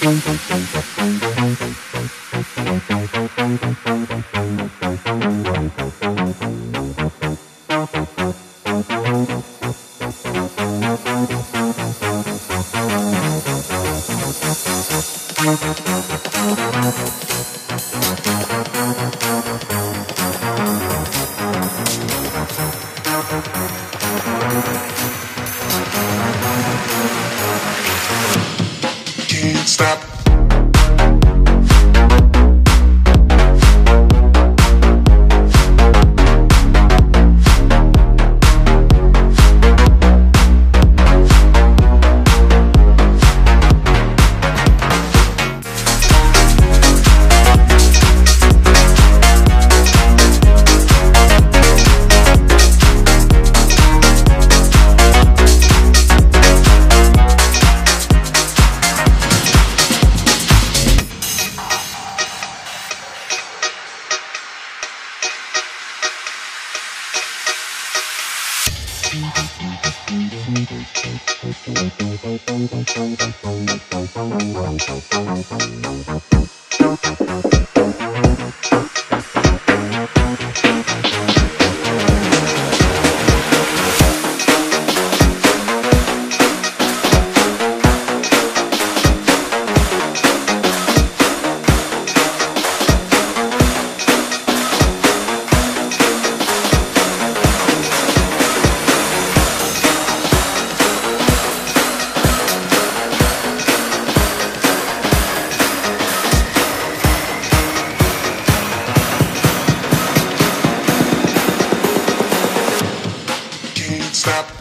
Thank stop Thank you. Stop.